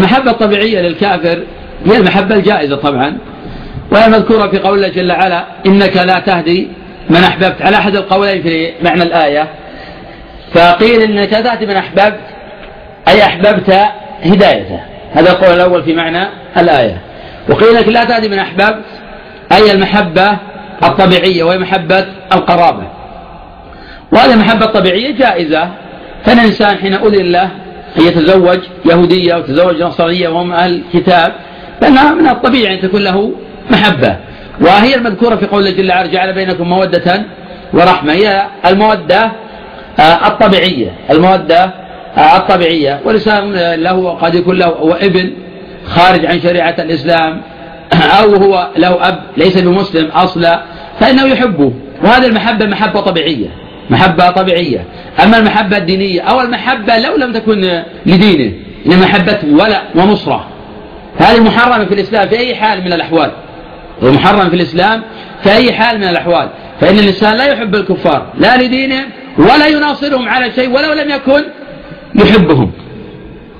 المحبة الطبيعية للكافر هي المحبة الجائزة طبعا. وهي مذكورة في قول الله جل وعلا إنك لا تهدي من أحببت. على أحد القولين في معنى الآية فقيل إنك تهدي من أحببت أي أحببت هدايته. هذا القول الأول في معنى الآية. وقيل لك لا تهدي من أحببت أي المحبة الطبيعية وهي محبة القرابة. وهذه المحبة الطبيعية جائزة. فإن الإنسان حين أذن له أن يتزوج يهودية وتزوج نصرانية وهم أهل الكتاب فإنها من الطبيعي أن تكون له محبة. وهي المذكورة في قول جل وعلا جعل بينكم مودة ورحمة. هي المودة آه، الطبيعية. المودة آه، الطبيعية. والإنسان له قد يكون له ابن خارج عن شريعة الإسلام أو هو له أب ليس بمسلم أصلا فإنه يحبه. وهذه المحبة محبة طبيعية. محبة طبيعية. أما المحبة الدينية أو المحبة لو لم تكن لدينه إن محبة ولاء ونصرة. هذه محرمة في الإسلام في أي حال من الأحوال. محرم في الإسلام في أي حال من الأحوال. فإن الإنسان لا يحب الكفار لا لدينهم ولا يناصرهم على شيء ولو لم يكن يحبهم.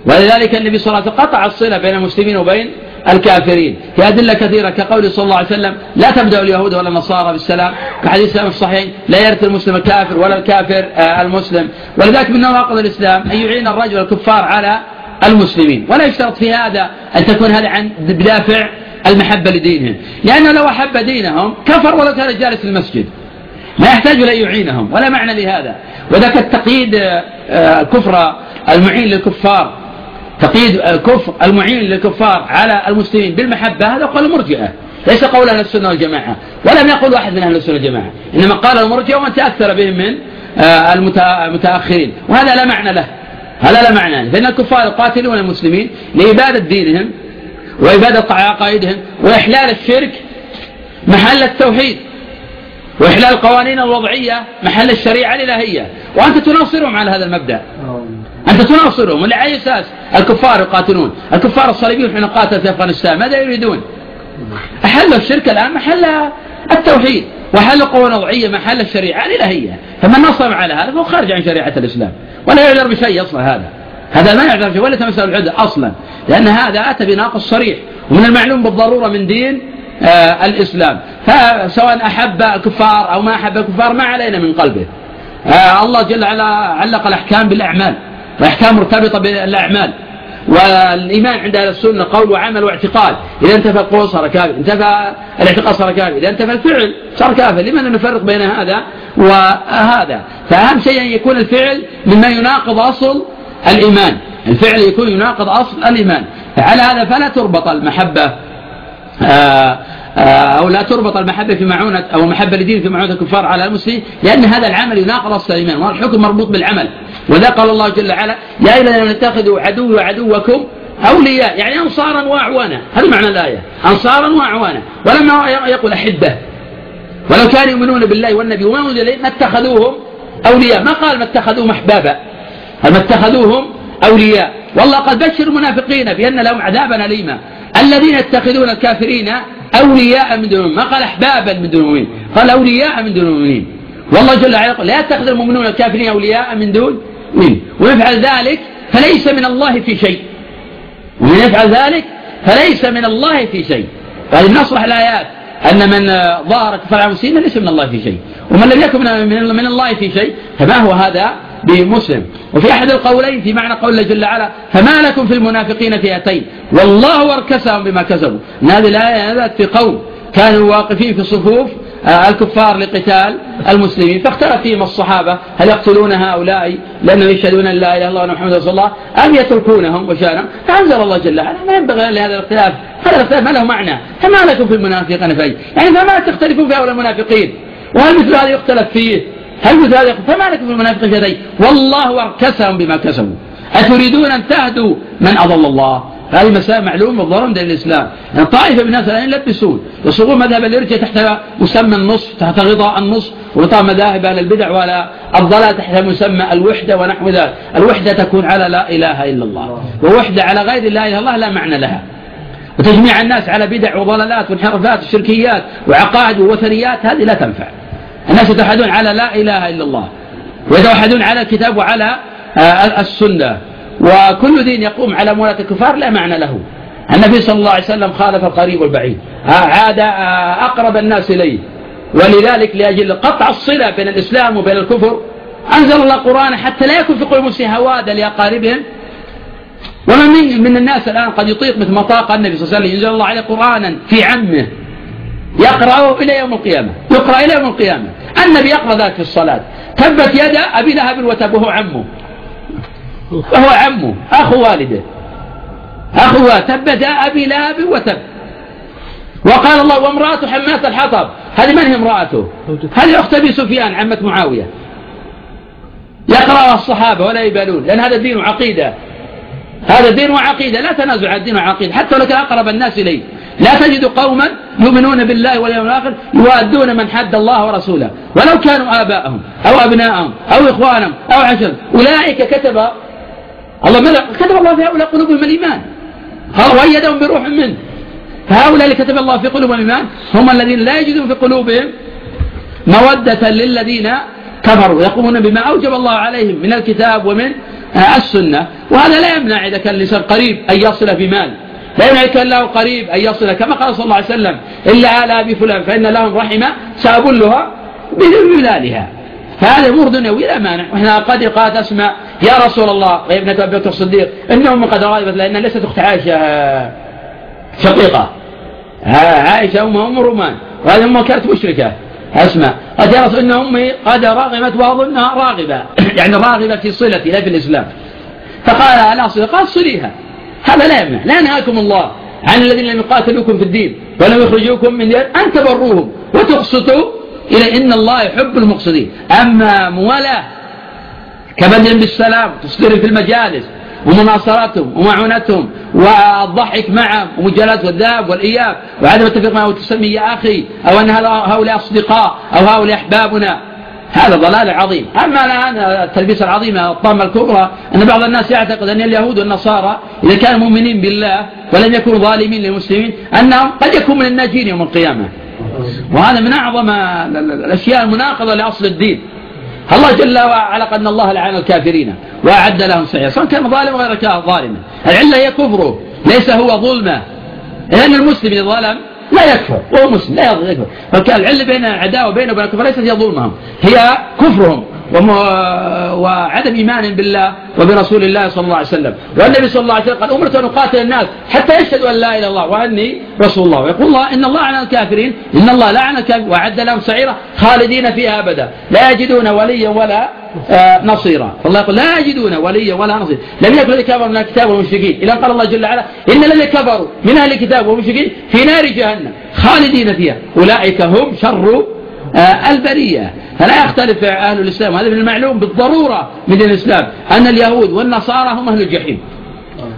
ولذلك النبي صلى الله عليه وسلم قطع الصلة بين المسلمين وبين الكافرين. في أدلة كثيرة. كقول صلى الله عليه وسلم لا تبدأ اليهود ولا النصارى بالسلام. كحديث في الصحيح لا يرث المسلم الكافر ولا الكافر آه، المسلم. ولذلك من نواقض الإسلام أن يعين الرجل الكفار على المسلمين. ولا يشترط في هذا أن تكون هذا عن بدافع المحبة لدينهم. لأنه لو أحب دينهم كفر ولو كان جالس في المسجد. ما يحتاج إلى يعينهم. ولا معنى لهذا. وذاك التقييد آه، كفر المعين للكفار تقييد كفر المعين للكفار على المسلمين بالمحبة هذا قول المرجئة. ليس قول أهل السنة والجماعة. ولم يقل واحد من أهل السنة والجماعة. إنما قال المرجئة ومن تأثر بهم من آه، المتأخرين. وهذا لا معنى له. هذا لا معنى له. فإن الكفار يقاتلون المسلمين لإبادة دينهم وإبادة عقائدهم وإحلال الشرك محل التوحيد. وإحلال القوانين الوضعية محل الشريعة الإلهية. وأنت تناصرهم على هذا المبدأ. أنت تناصرهم. على أي أساس؟ الكفار يقاتلون. الكفار الصليبيون حين قاتلوا في أفغانستان. ماذا يريدون؟ أحلوا الشرك الآن محل التوحيد. وحل القوانين الوضعية محل الشريعة الإلهية. فمن نصر على هذا فهو خارج عن شريعة الإسلام. ولا يعذر بشيء أصلا هذا. هذا ما يعذر بشيء. ولا تمثل العدة أصلا. لأن هذا أتى بناقص صريح. ومن المعلوم بالضرورة من دين آه الإسلام. فسواء أحب الكفار أو ما أحب الكفار ما علينا من قلبه. الله جل وعلا علق الأحكام بالأعمال والأحكام مرتبطة بالأعمال. والإيمان عند أهل السنة قول وعمل واعتقاد. إذا انتفى القول صار كافر انتفى الاعتقاد صار كافر إذا انتفى الفعل صار كافر. لماذا نفرق بين هذا وهذا؟ فأهم شيء أن يكون الفعل مما يناقض أصل الإيمان. الفعل يكون يناقض أصل الإيمان. فعلى هذا فلا تربط المحبة آه، أو لا تربط المحبة في معونة أو المحبة لدين في معونة الكفار على المسلمين لأن هذا العمل يناقض الإيمان والحكم مربوط بالعمل. وذا قال الله جل وعلا يا أيها الذين اتخذوا عدو وعدوكم أولياء. يعني أنصارا وأعوانا. هذا معنى الآية. أنصارا وأعوانا. ولما يقول أحبة. ولو كانوا يؤمنون بالله والنبي وما أنزل إليه ما اتخذوهم أولياء. ما قال ما اتخذوهم أحبابا؟ ما اتخذوهم أولياء. والله قد بشر المنافقين بأن لهم عذابا أليما. الذين يتخذون الكافرين أولياء من دون ما قال أحبابا من دون المؤمنين. قال أولياء من دون المؤمنين. والله جل وعلا يقول لا يتخذ المؤمنون الكافرين أولياء من دون مين ويفعل ذلك فليس من الله في شيء. ومن يفعل ذلك فليس من الله في شيء. فهذه نصرح الآيات أن من ظهر كفر المسلمين ليس من الله في شيء. ومن لم يكن من الله في شيء فما هو هذا بمسلم. وفي أحد القولين في معنى قول الله جل وعلا فما لكم في المنافقين فئتين. والله أركسهم بما كسبوا. هذه الآية نزلت في قوم كانوا واقفين في صفوف آه، الكفار لقتال المسلمين. فاختلف فيهم الصحابة هل يقتلون هؤلاء؟ لأنهم يشهدون أن لا إله إلا الله وأن محمدا رسول الله. أم يتركونهم وشانهم؟ فأنزل الله جل وعلا. ما ينبغي لهذا الاختلاف. هذا الاختلاف ما له معنى. فما لكم في المنافقين فيه يعني فما تختلفون في هؤلاء المنافقين؟ وهل مثل هذا يختلف فيه؟ هل مثل هذا فما لكم في المنافقين شيئين والله أركسهم بما كسبوا. أتريدون أن تهدوا من أضل الله؟ هذه مسائل معلومة بالضرورة من الإسلام؟ يعني طائفة من الناس الآن يلبسون يصوغون مذهب الإرجاء تحت مسمى النص تحت غطاء النص وغطاء مذاهب أهل البدع ولا الضلال تحت مسمى الوحدة ونحو ذلك. الوحدة تكون على لا إله إلا الله ووحدة على غير لا إله إلا الله لا معنى لها. وتجميع الناس على بدع وضلالات وانحرافات وشركيات وعقائد ووثنيات هذه لا تنفع. الناس يتوحدون على لا إله إلا الله ويتوحدون على الكتاب وعلى آه، السنة. وكل دين يقوم على مولاة الكفار لا معنى له. النبي صلى الله عليه وسلم خالف القريب والبعيد. عاد أقرب الناس إليه. ولذلك لأجل قطع الصلة بين الإسلام وبين الكفر أنزل الله القرآن حتى لا يكون في قلوب المسلمين هوادة لأقاربهم. ومن من, الناس الآن قد يطيق مثل ما طاق النبي صلى الله عليه وسلم ينزل الله عليه قرآنا في عمه. يقرأه إلى يوم القيامة يقرأ إلى يوم القيامة. النبي يقرأ ذلك في الصلاة. تبت يد أبي لهب وتب وهو عمه. وهو عمه أخو والده. أخو تبت أبي لهب وتب. وقال الله وامرأته حماة الحطب. هذه من هي امرأته؟ هذه أخت أبي سفيان عمة معاوية. يقرأها الصحابة ولا يبالون لأن هذا دين وعقيدة. هذا دين وعقيدة. لا تنازع الدين وعقيدة. حتى لو كان أقرب الناس إليه. لا تجد قوما يؤمنون بالله واليوم الآخر يوادون من حد الله ورسوله. ولو كانوا آباءهم أو أبناءهم أو إخوانهم أو عشر أولئك كتب الله ملك كتب الله في هؤلاء قلوبهم الإيمان. وأيدهم بروح منه. فهؤلاء اللي كتب الله في قلوبهم الإيمان هم الذين لا يجدون في قلوبهم مودة للذين كفروا. يقومون بما أوجب الله عليهم من الكتاب ومن السنة. وهذا لا يمنع إذا كان الإنسان قريب أن يصل في مال. لا يمنع كان له قريب أن يصل كما قال صلى الله عليه وسلم إلا آل أبي فلان فإن لهم رحمة سأبلها بذلالها فهذا أمور دنيوية لا مانع. وإحنا قد قالت أسماء يا رسول الله ويا ابنة أبي بكر الصديق إنهم قد غالبت لأنها ليست أخت عائشة شقيقة. عائشة أم أم رومان. وهذه أمها كانت مشركة. أسماء. قد يا رسول إن أمي قد رغمت وأظنها راغبة. يعني راغبة في صلتي لا في الإسلام. فقال لا صلة قال صليها. هذا لا يمنع. لا ينهاكم الله عن الذين لم يقاتلوكم في الدين ولم يخرجوكم من دين أن تبروهم وتقسطوا إلى إن الله يحب المقصدين. أما موالاة كبدل بالسلام تصدر في المجالس ومناصرتهم ومعونتهم والضحك معهم ومجالات والذهب والإياب وعدم التفريق معه وتسمي يا أخي أو أن هؤلاء أصدقاء أو هؤلاء أحبابنا. هذا ضلال عظيم. أما الآن التلبيس العظيمة الطامة الكبرى أن بعض الناس يعتقد أن اليهود والنصارى إذا كانوا مؤمنين بالله ولم يكونوا ظالمين للمسلمين أنهم قد يكون من الناجين يوم القيامة. وهذا من أعظم الأشياء المناقضة لأصل الدين. الله جل وعلا قد الله لعن الكافرين وأعد لهم سعيرا. سواء كان ظالم غير ظالما. العلة هي كفره ليس هو ظلمه. لأن المسلم إذا ظلم لا يكفر وهو مسلم لا يكفر العلة بين العداوة بينه وبين الكفر ليست هي ظلمهم هي كفرهم. وعدم إيمان بالله وبرسول الله صلى الله عليه وسلم. والنبي صلى الله عليه وسلم قال أمرت أن أقاتل الناس حتى يشهدوا أن لا إله إلا الله وأني رسول الله. ويقول الله إن الله لعن الكافرين إن الله لعن الكافرين وأعد لهم سعيرا خالدين فيها أبدا. لا يجدون وليا ولا آه، نصيرا. فالله يقول لا يجدون وليا ولا نصيرا. لم يكن الذين كفروا من الكتاب والمشركين. إذا قال الله جل وعلا إن الذين كفروا من أهل الكتاب والمشركين في نار جهنم خالدين فيها. أولئك هم شر البرية. فلا يختلف أهل الإسلام هذا من المعلوم بالضرورة من الإسلام أن اليهود والنصارى هم أهل الجحيم.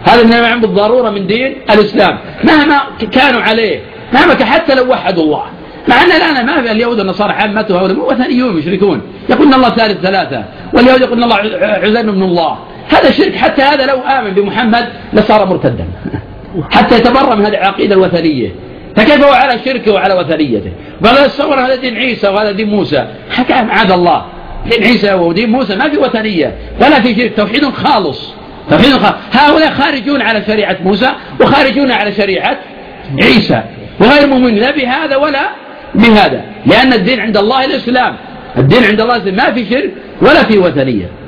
هذا من المعلوم بالضرورة من دين الإسلام. مهما كانوا عليه مهما حتى لو وحدوا الله. مع أن الآن ما في اليهود والنصارى عامته هؤلاء وثنيون مشركون يقولون الله ثالث ثلاثة واليهود يقولون الله عزيز من الله. هذا شرك حتى هذا لو آمن بمحمد لصار مرتدا. حتى يتبرى من هذه العقيدة الوثنية. فكيف هو على شركه وعلى وثنيته؟ ولا يتصور هذا دين عيسى وهذا دين موسى. حكى معاذ الله. دين عيسى ودين موسى ما في وثنية. ولا في شرك توحيد خالص. توحيد خالص. هؤلاء خارجون على شريعة موسى وخارجون على شريعة عيسى. وغير مؤمنين. لا بهذا ولا بهذا. لأن الدين عند الله الإسلام. الدين عند الله ما في شرك ولا في وثنية.